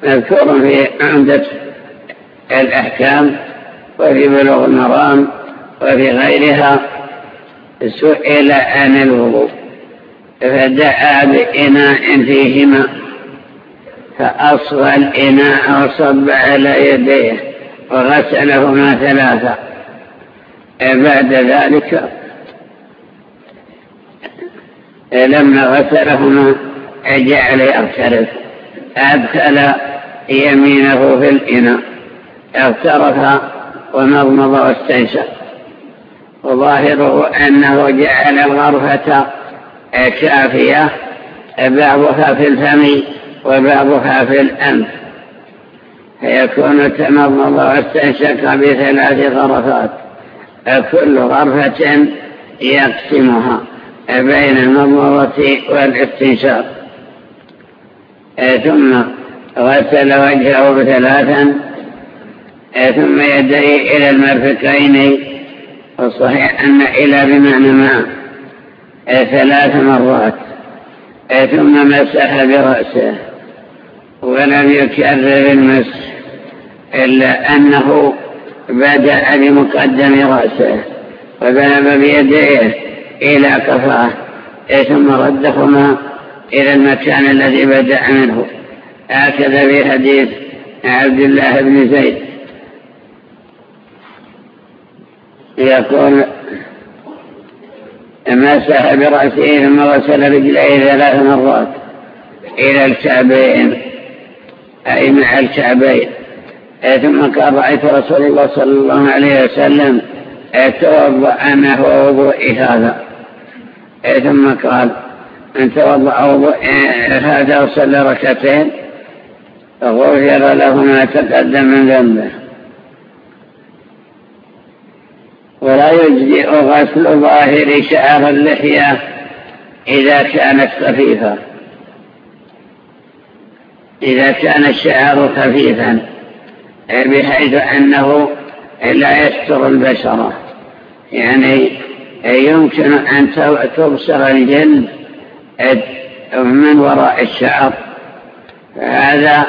مذكور في عمدة الأحكام وفي بلوغ المرام وفي غيرها سئل عن الوضوء فدعا بإناء فيه ماء فأصغى الإناء وصب على يديه وغسلهما ثلاثة. بعد ذلك لما غسلهما جعل يغترف. أدخل يمينه في الإناء. اغترف ومضمض واستنشق. وظاهره أنه جعل الغرفة كافية بعضها في الفم وبعضها في الأنف فيكون تمضمض واستنشق بثلاث غرفات كل غرفة يقسمها بين المضمضة والاستنشاق. ثم غسل وجهه ثلاثا ثم يديه إلى المرفقين والصحيح أن إلى بمعنى ما ثلاث مرات ثم مسح برأسه. ولم يكرر المسح إلا أنه بدأ بمقدم رأسه وذهب بيديه إلى كفاه ثم ردهما إلى المكان الذي بدأ منه. هكذا في حديث عبد الله بن زيد. يقول مسح برأسه ثم غسل رجليه ثلاث مرات إلى الكعبين أي مع الكعبين ثم قال رأيت رسول الله صلى الله عليه وسلم توضأ أنا ووضوئي هذا. ثم قال أن توضأ وضوئي هذا وصلى ركعتين غفر له ما تقدم من ذنبه. ولا يجزئ غسل ظاهر شعر اللحية إذا كانت خفيفة. إذا كان الشعر خفيفا بحيث أنه لا يستر البشرة يعني يمكن أن تبصر الجلد من وراء الشعر. فهذا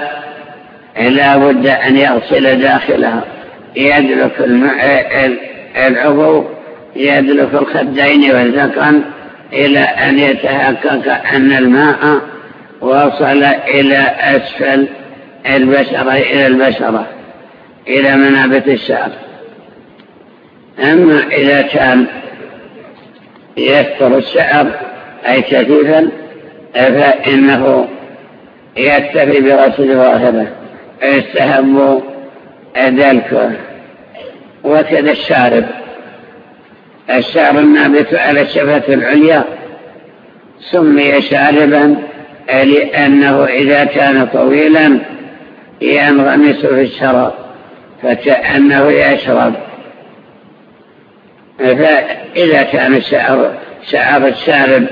لا بد أن يغسل داخلها. يدلك العضو يدلك الخدين والذقن إلى أن يتحقق أن الماء وصل إلى أسفل البشرة إلى البشرة إلى منابت الشعر. أما إذا كان يستر الشعر أي كثيفا فإنه يكتفي برسل ظاهره يستهب دلكه وكذا الشارب. الشعر النابت على الشفة العليا سمي شاربا لأنه إذا كان طويلا ينغمس في الشراب فكأنه يشرب. فإذا كان الشعر شعر الشارب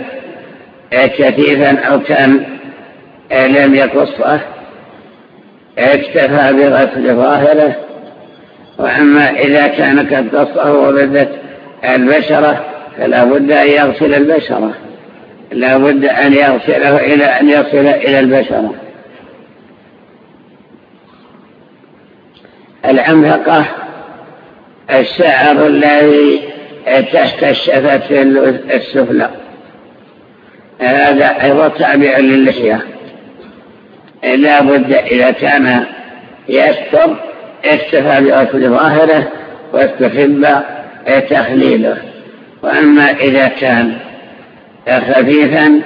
كثيفا أو كان لم يقصه اكتفى بغسل ظاهره. وأما إذا كان قد قصه وبدت البشرة فلا بد أن يغسل البشرة. لا بد أن يغسله إلى أن يصل إلى البشرة. العنفقة الشعر الذي تحت الشفة السفلى. هذا أيضا تابع للحية لا بد إذا كان يستر اكتفى بغسل ظاهره واستحب تخليله. وأما إذا كان خفيفا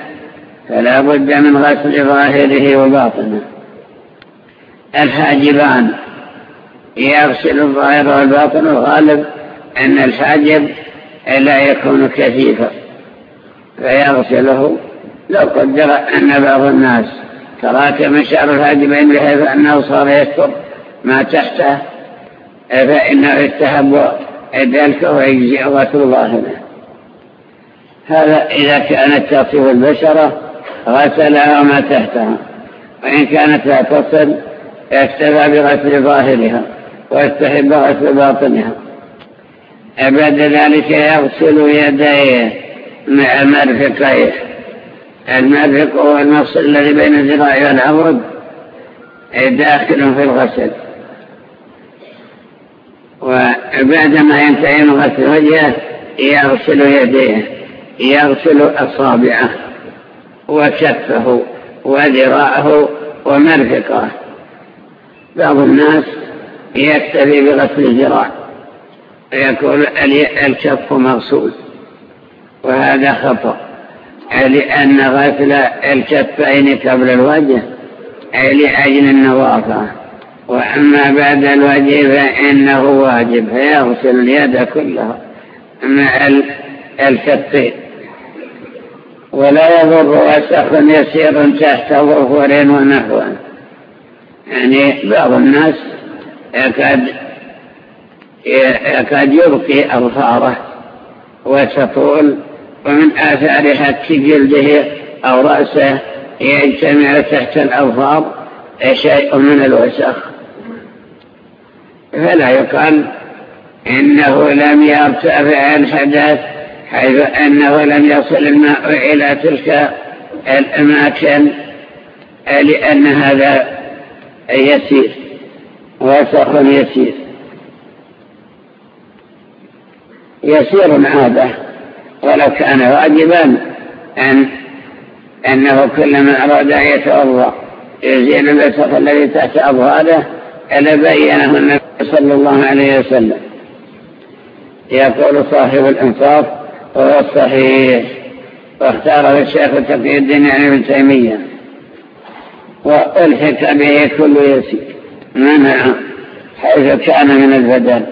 فلا بد من غسل ظاهره وباطنه. الحاجبان يغسل الظاهر والباطن الغالب أن الحاجب لا يكون كثيفا فيغسله لو قدر أن بعض الناس. تراكم شعر الحاجبين بحيث أنه صار يستر ما تحته فإنه يستحب ذلك ويجزئ غسل ظاهره هذا إذا كانت تصف البشرة غسلها وما تحتها وإن كانت لا تصل اكتفى بغسل ظاهرها واستحب غسل باطنها. بعد ذلك يغسل يديه مع مرفقيه المرفق هو المفصل الذي بين الذراع والعضد داخل في الغسل. وبعدما ينتهي من غسل وجهه يغسل يديه. يغسل أصابعه وكفه وذراعه ومرفقه. بعض الناس يكتفي بغسل الذراع ويقول الكف مغسول. وهذا خطأ لأن غسل الكفين قبل الوجه أي لأجل النظافة وأما بعد الوجه فإنه واجب فيغسل اليد كلها مع الكفين. ولا يضر وسخ يسير تحت ظهور ونحوه يعني بعض الناس يكاد يكاد يبقي أظفاره وتطول ومن آثار حك جلده أو رأسه يجتمع تحت الأظفار شيء من الوسخ. فلا يقال إنه لم يرتفع الحدث حيث أنه لم يصل الماء إلى تلك الأماكن لأن هذا يسير وسخ يسير. يسير عادة ولو كان واجبا أن أنه كلما أراد أن يتوضأ يزيل الوسخ الذي تحت أظهاره لبينه النبي صلى الله عليه وسلم. يقول صاحب الإنصاف وهو الصحيح واختاره الشيخ تقي الدين عن ابن تيمية. والحك به كل يسير. منع حيث كان من البدن.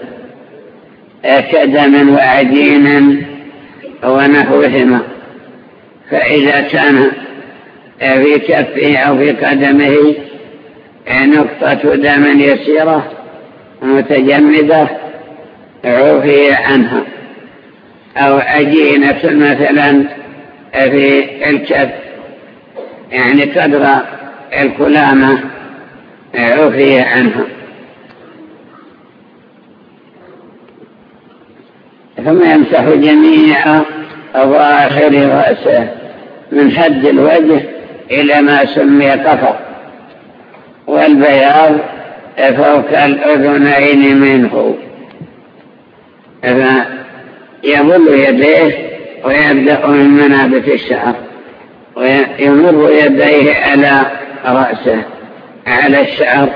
كدم وعجين ونحوهما. فإذا كان في كفه أو في قدمه نقطة دم يسيرة متجمدة عفي عنها. أو عجينة مثلا في الكف يعني قدر الكلامة عفي عنها ثم يمسح جميع ظاهر رأسه من حد الوجه إلى ما سمي قفر والبياض فوق الأذنين منه. فيظل يديه ويبدأ من منابت الشعر ويمر يديه على رأسه على الشعر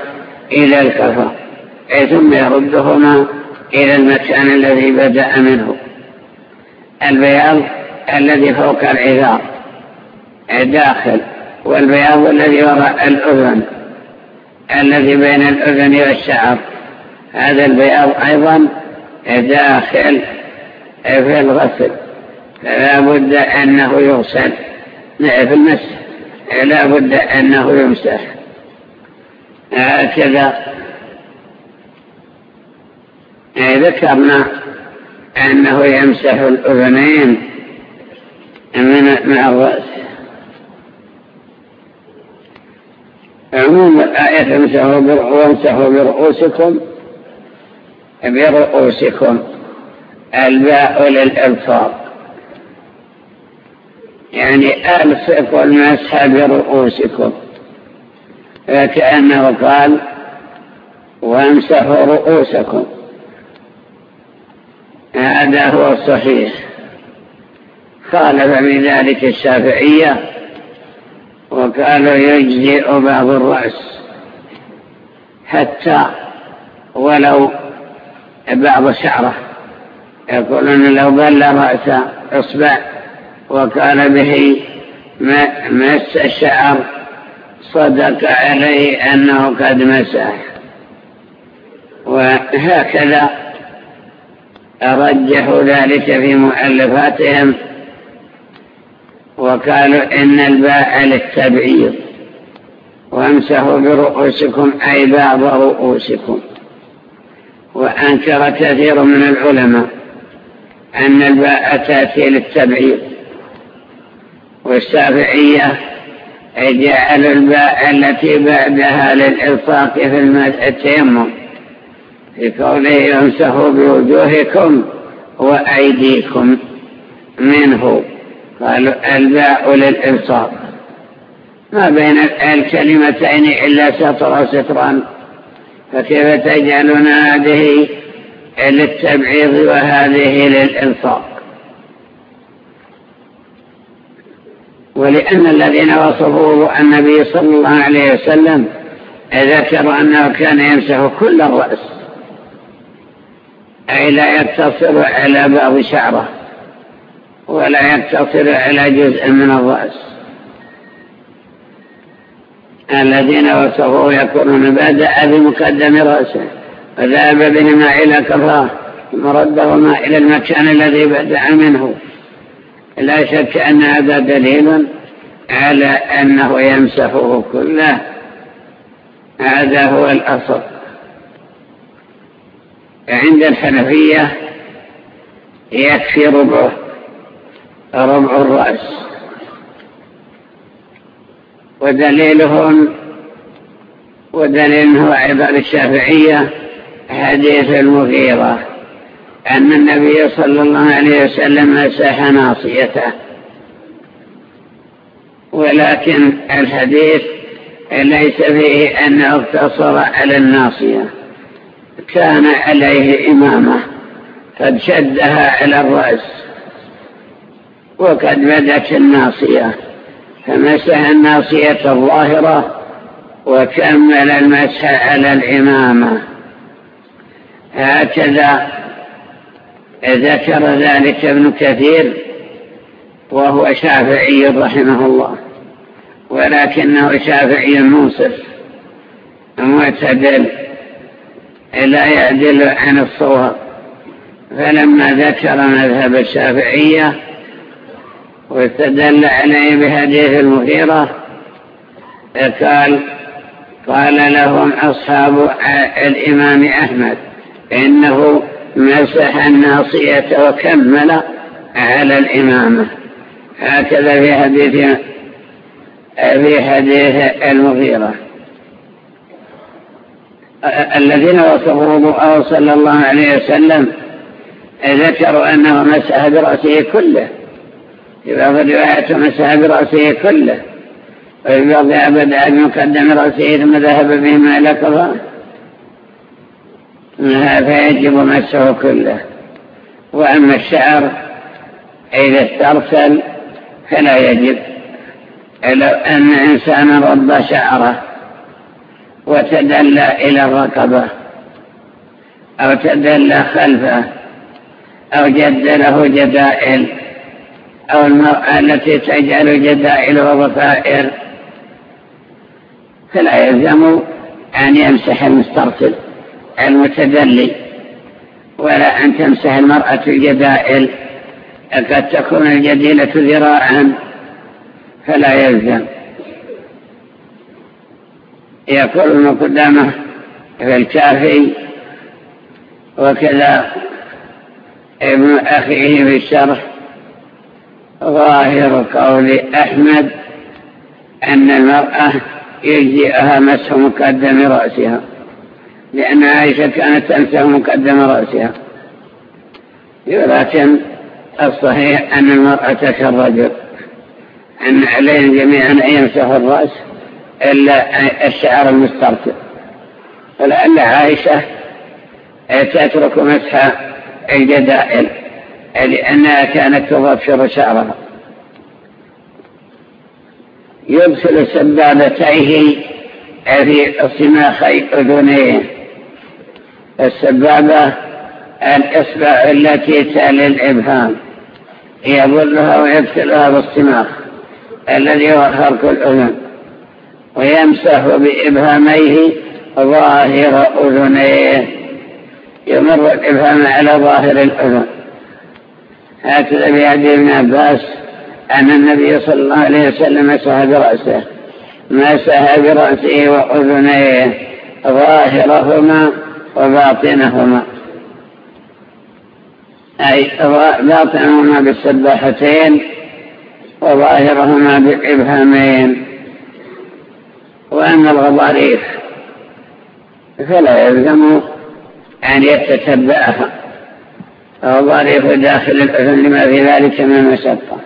إلى الكفر ثم يردهما إلى المكان الذي بدأ منه. البياض الذي فوق العذار داخل والبياض الذي وراء الأذن الذي بين الأذن والشعر. هذا البياض أيضا داخل في الغسل فلا بد أنه يغسل. في المسح لا بد أنه يمسح. هكذا. ذكرنا أنه يمسح الأذنين من الرأس. عموم الآية وامسحوا برؤوسكم برؤوسكم. الباء للإلصاق يعني ألصقوا المسح برؤوسكم فكأنه قال وامسحوا رؤوسكم. هذا هو الصحيح. خالف من ذلك الشافعية وقالوا يجزئ بعض الرأس. حتى ولو بعض شعره. يقولون لو بل رأس إصبع وكان به مس الشعر صدق عليه أنه قد مسح وهكذا رجحوا ذلك في مؤلفاتهم وقالوا إن الباء للتبعيض وامسحوا برؤوسكم أي بعض رؤوسكم. وأنكر كثير من العلماء أن الباء تأتي للتبعيض والشافعية جعل الباء التي بعدها للإلصاق في التيمم في قوله يمسحوا بوجوهكم وأيديكم منه. قالوا الباء للإلصاق. ما بين الكلمتين إلا سطر وستران فكيف تجعلون هذه للتبعيض وهذه للإلصاق ولأن الذين وصفوا النبي صلى الله عليه وسلم ذكروا أنه كان يمسح كل الرأس أي لا يقتصر على بعض شعره ولا يقتصر على جزء من الرأس. الذين وصفوه يكونون بدأ بمقدم رأسه. وذهب بهما إلى كفاه ثم ردهما إلى المكان الذي بدأ منه. لا شك أن هذا دليل على أنه يمسحه كله. هذا هو الأصل. عند الحنفية يكفي ربعه ربع الرأس. ودليلهم ودليل هو عباد الشافعية حديث المغيرة أن النبي صلى الله عليه وسلم مسح ناصيته. ولكن الحديث ليس فيه أنه اقتصر على الناصية. كان عليه إمامة قد شدها على الرأس وقد بدت الناصية. فمسح الناصية الظاهرة وكمل المسح على الإمامة. هكذا ذكر ذلك ابن كثير وهو شافعي رحمه الله ولكنه شافعي منصف معتدل لا يعدل عن الصواب فلما ذكر مذهب الشافعية واستدل عليه بهديه المغيرة قال قال لهم أصحاب الإمام أحمد إنه مسح الناصية وكمل على الإمامة. هكذا في حديث في حديث المغيرة. الذين وصفوه صلى الله عليه وسلم ذكروا أنه مسح برأسه كله. في بعض الروايات مسح برأسه كله. وفي بعضها بدأ بمقدم رأسه ثم ذهب بهما إلى كفاه فيجب مسه كله. وأما الشعر إذا استرسل فلا يجب. لو أن إنسانا رد شعره وتدلى إلى الرقبة أو تدلى خلفه أو جد له جدائل أو المرأة التي تجعل جدائل وضفائر فلا يلزم أن يمسح المسترسل. المتدلي ولا أن تمسح المرأة الجدائل قد تكون الجديلة ذراعا فلا يلزم. يقول ابن قدامة في الكافي وكذا ابن أخيه في الشرح ظاهر قول أحمد أن المرأة يجزئها مسح مقدم رأسها. لأن عائشة كانت تمسح مقدم رأسها. ولكن الصحيح أن المرأة كالرجل أن عليهم جميعا أن يمسحوا الرأس إلا الشعر المسترسل ولعل عائشة تترك مسح الجدائل لأنها كانت تغفر شعرها. يدخل سبابتيه في صماخي أذنيه. السبابة الإصبع التي تالي الإبهام يبلها ويدخلها بالصماخ الذي هو خرق الأذن ويمسح بإبهاميه ظاهر أذنيه يمر الإبهام على ظاهر الأذن. هكذا بهدي ابن عباس أن النبي صلى الله عليه وسلم مسح برأسه مسح برأسه وأذنيه ظاهرهما وباطنهما. أي باطنهما بالسباحتين وظاهرهما بالإبهامين وأما الغضاريف فلا يلزم أن يتتبعها. الغضاريف داخل الأذن لما في ذلك من المشقة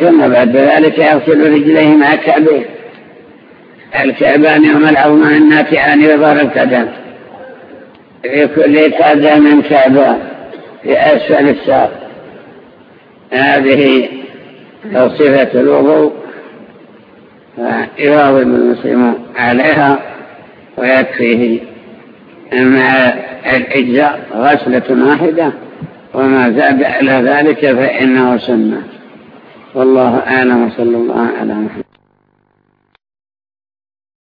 ثم بعد ذلك يغسل رجليه مع كعبيه الكعبان هما العظمان الناتعان بظهر القدم في كل قدم كعبان في أسفل الساق هذه صفة الوضوء. يواظب المسلم عليها ويكفيه. مع الإجزاء غسلة واحدة وما زاد على ذلك فإنه سنة. والله أعلم. وصلى الله على محمد.